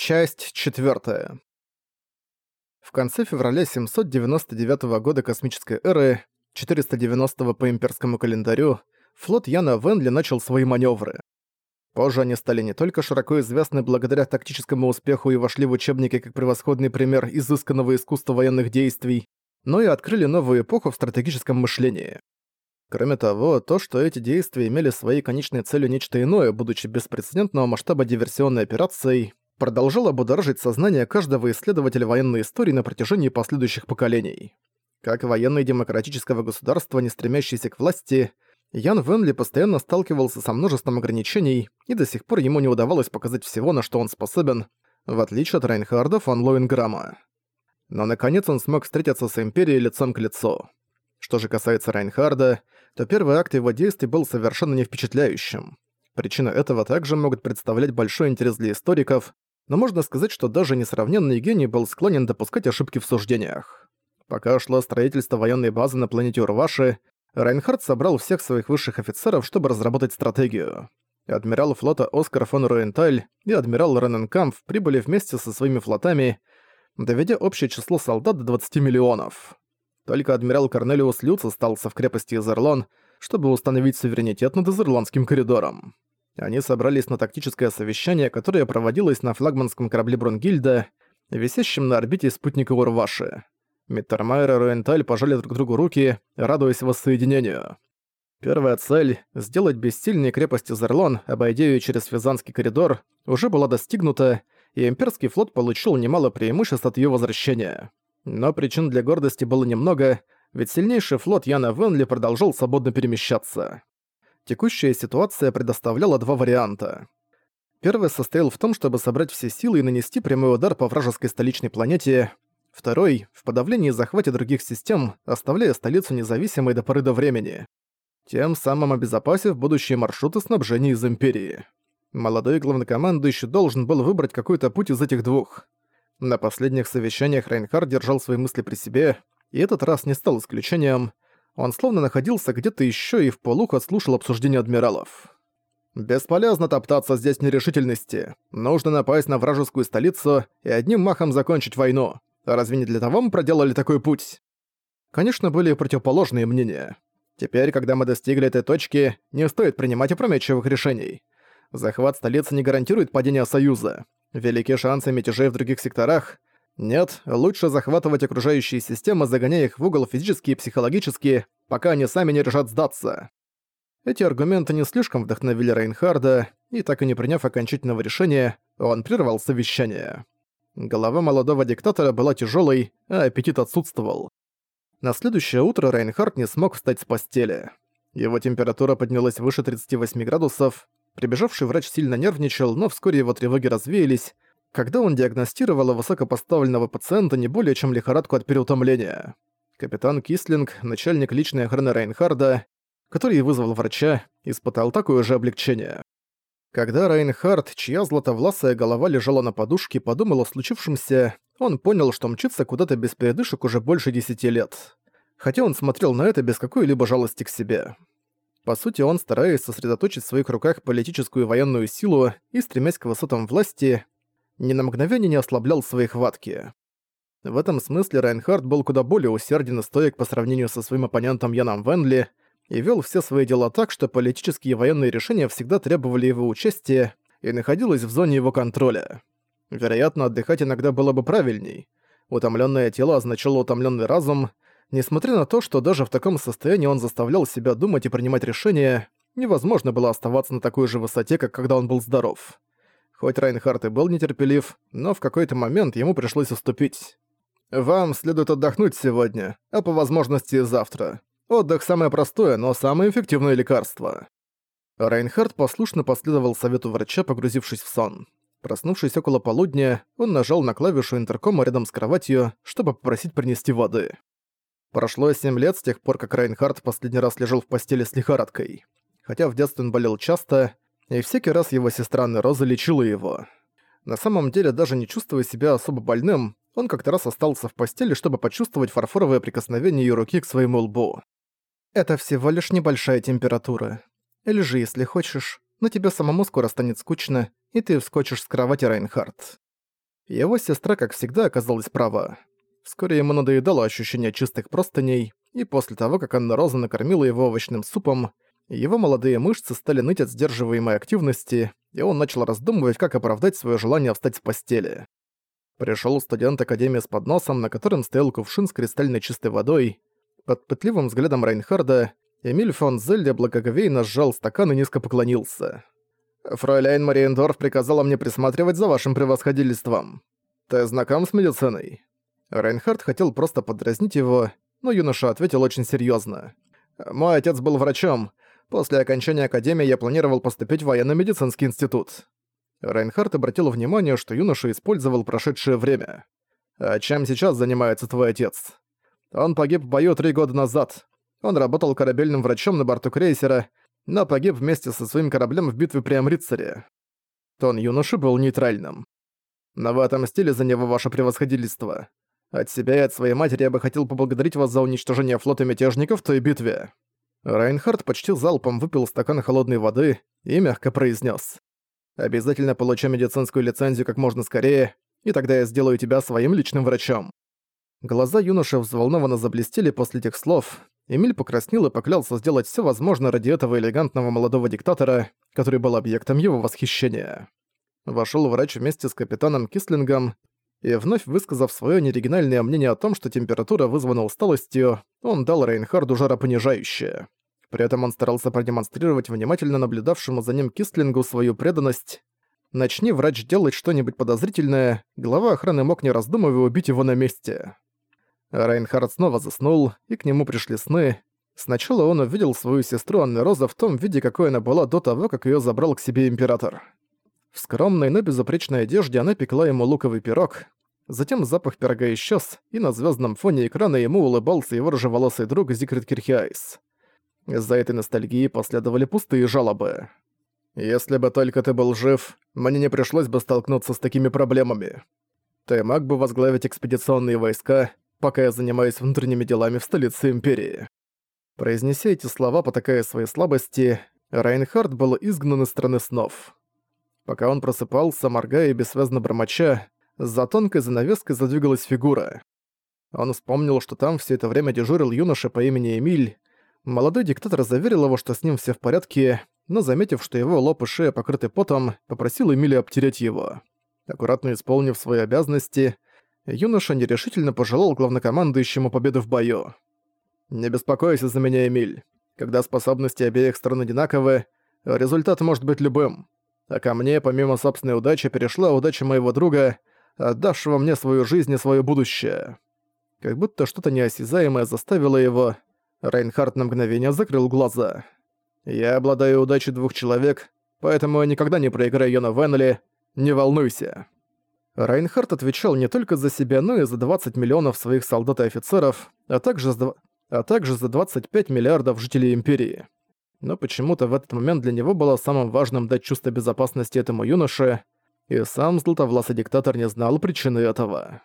Часть 4. В конце февраля 799 года космической эры, 490 по имперскому календарю, флот Яна Венли начал свои маневры. Позже они стали не только широко известны благодаря тактическому успеху и вошли в учебники как превосходный пример изысканного искусства военных действий, но и открыли новую эпоху в стратегическом мышлении. Кроме того, то, что эти действия имели своей конечной целью нечто иное, будучи беспрецедентного масштаба диверсионной операцией, продолжало будоражить сознание каждого исследователя военной истории на протяжении последующих поколений. Как военный демократического государства, не стремящийся к власти, Ян Венли постоянно сталкивался со множеством ограничений, и до сих пор ему не удавалось показать всего, на что он способен, в отличие от Райнхарда фон Лоинграма. Но наконец он смог встретиться с Империей лицом к лицу. Что же касается Райнхарда, то первый акт его действий был совершенно не впечатляющим. Причина этого также могут представлять большой интерес для историков, но можно сказать, что даже несравненный гений был склонен допускать ошибки в суждениях. Пока шло строительство военной базы на планете Урваши, Райнхард собрал всех своих высших офицеров, чтобы разработать стратегию. Адмирал флота Оскар фон Руенталь и адмирал Рененкамп прибыли вместе со своими флотами, доведя общее число солдат до 20 миллионов. Только адмирал Корнелиус Люц остался в крепости Изерлон, чтобы установить суверенитет над Изерлонским коридором. Они собрались на тактическое совещание, которое проводилось на флагманском корабле Бронгильда, висящем на орбите спутника Урваши. Миттермайер и Руенталь пожали друг другу руки, радуясь воссоединению. Первая цель — сделать бессильной крепость Зерлон, обойдя ее через Физанский коридор, уже была достигнута, и имперский флот получил немало преимуществ от ее возвращения. Но причин для гордости было немного, ведь сильнейший флот Яна Венли продолжал свободно перемещаться. Текущая ситуация предоставляла два варианта. Первый состоял в том, чтобы собрать все силы и нанести прямой удар по вражеской столичной планете. Второй — в подавлении и захвате других систем, оставляя столицу независимой до поры до времени. Тем самым обезопасив будущие маршруты снабжения из Империи. Молодой главнокомандующий должен был выбрать какой-то путь из этих двух. На последних совещаниях Рейнхард держал свои мысли при себе, и этот раз не стал исключением — он словно находился где-то еще и в полухо слушал обсуждение адмиралов. «Бесполезно топтаться здесь в нерешительности. Нужно напасть на вражескую столицу и одним махом закончить войну. Разве не для того мы проделали такой путь?» Конечно, были противоположные мнения. Теперь, когда мы достигли этой точки, не стоит принимать опрометчивых решений. Захват столицы не гарантирует падение Союза. Велики шансы мятежей в других секторах, нет, лучше захватывать окружающие системы, загоняя их в угол физически и психологически, пока они сами не решат сдаться. Эти аргументы не слишком вдохновили Рейнхарда, и так и не приняв окончательного решения, он прервал совещание. Голова молодого диктатора была тяжелой, а аппетит отсутствовал. На следующее утро Рейнхард не смог встать с постели. Его температура поднялась выше 38 градусов, прибежавший врач сильно нервничал, но вскоре его тревоги развеялись, когда он диагностировал высокопоставленного пациента не более чем лихорадку от переутомления. Капитан Кислинг, начальник личной охраны Рейнхарда, который вызвал врача, испытал такое же облегчение. Когда Рейнхард, чья златовласая голова лежала на подушке, подумал о случившемся, он понял, что мчится куда-то без передышек уже больше десяти лет. Хотя он смотрел на это без какой-либо жалости к себе. По сути, он, стараясь сосредоточить в своих руках политическую и военную силу и стремясь к высотам власти, ни на мгновение не ослаблял свои хватки. В этом смысле Райнхард был куда более усерден и стоек по сравнению со своим оппонентом Яном Венли и вел все свои дела так, что политические и военные решения всегда требовали его участия и находилось в зоне его контроля. Вероятно, отдыхать иногда было бы правильней. Утомленное тело означало утомленный разум, несмотря на то, что даже в таком состоянии он заставлял себя думать и принимать решения, невозможно было оставаться на такой же высоте, как когда он был здоров. Хоть Райнхард и был нетерпелив, но в какой-то момент ему пришлось уступить. «Вам следует отдохнуть сегодня, а по возможности завтра. Отдых самое простое, но самое эффективное лекарство». Райнхард послушно последовал совету врача, погрузившись в сон. Проснувшись около полудня, он нажал на клавишу интеркома рядом с кроватью, чтобы попросить принести воды. Прошло семь лет с тех пор, как Райнхард последний раз лежал в постели с лихорадкой. Хотя в детстве он болел часто, и всякий раз его сестра Нероза лечила его. На самом деле, даже не чувствуя себя особо больным, он как-то раз остался в постели, чтобы почувствовать фарфоровое прикосновение ее руки к своему лбу. «Это всего лишь небольшая температура. Лежи, если хочешь, но тебе самому скоро станет скучно, и ты вскочишь с кровати, Райнхард». Его сестра, как всегда, оказалась права. Вскоре ему надоедало ощущение чистых простыней, и после того, как Анна Роза накормила его овощным супом, его молодые мышцы стали ныть от сдерживаемой активности, и он начал раздумывать, как оправдать свое желание встать с постели. Пришел студент Академии с подносом, на котором стоял кувшин с кристальной чистой водой. Под пытливым взглядом Райнхарда Эмиль фон Зельде благоговейно сжал стакан и низко поклонился. «Фройляйн Мариендорф приказала мне присматривать за вашим превосходительством. Ты знаком с медициной?» Райнхард хотел просто подразнить его, но юноша ответил очень серьезно. «Мой отец был врачом. После окончания академии я планировал поступить в военно-медицинский институт». Райнхард обратил внимание, что юноша использовал прошедшее время. «А чем сейчас занимается твой отец?» «Он погиб в бою три года назад. Он работал корабельным врачом на борту крейсера, но погиб вместе со своим кораблем в битве при Амрицаре. Тон юноши был нейтральным. Но в этом стиле за него ваше превосходительство. От себя и от своей матери я бы хотел поблагодарить вас за уничтожение флота мятежников в той битве». Райнхард почти залпом выпил стакан холодной воды и мягко произнес: «Обязательно получу медицинскую лицензию как можно скорее, и тогда я сделаю тебя своим личным врачом». Глаза юноши взволнованно заблестели после этих слов. Эмиль покраснел и поклялся сделать все возможное ради этого элегантного молодого диктатора, который был объектом его восхищения. Вошел врач вместе с капитаном Кислингом и вновь высказав свое неоригинальное мнение о том, что температура вызвана усталостью, он дал Рейнхарду жаропонижающее. При этом он старался продемонстрировать внимательно наблюдавшему за ним Кистлингу свою преданность. Начни врач делать что-нибудь подозрительное, глава охраны мог не раздумывая убить его на месте. Рейнхард снова заснул, и к нему пришли сны. Сначала он увидел свою сестру Анны Роза в том виде, какой она была до того, как ее забрал к себе император. В скромной, но безупречной одежде она пекла ему луковый пирог. Затем запах пирога исчез, и на звездном фоне экрана ему улыбался его рыжеволосый друг Зикрит Кирхиайс. Из-за этой ностальгии последовали пустые жалобы. «Если бы только ты был жив, мне не пришлось бы столкнуться с такими проблемами. Ты мог бы возглавить экспедиционные войска, пока я занимаюсь внутренними делами в столице Империи». Произнеся эти слова, потакая своей слабости, Райнхард был изгнан из страны снов. Пока он просыпался, моргая и бессвязно бормоча, за тонкой занавеской задвигалась фигура. Он вспомнил, что там все это время дежурил юноша по имени Эмиль. Молодой диктатор заверил его, что с ним все в порядке, но, заметив, что его лоб и шея покрыты потом, попросил Эмиля обтереть его. Аккуратно исполнив свои обязанности, юноша нерешительно пожелал главнокомандующему победы в бою. «Не беспокойся за меня, Эмиль. Когда способности обеих сторон одинаковы, результат может быть любым. А ко мне, помимо собственной удачи, перешла удача моего друга, отдавшего мне свою жизнь и свое будущее. Как будто что-то неосязаемое заставило его... Рейнхард на мгновение закрыл глаза. «Я обладаю удачей двух человек, поэтому я никогда не проиграю её на Веннеле. Не волнуйся». Райнхард отвечал не только за себя, но и за 20 миллионов своих солдат и офицеров, а также за, а также за 25 миллиардов жителей Империи но почему-то в этот момент для него было самым важным дать чувство безопасности этому юноше, и сам златовласый диктатор не знал причины этого.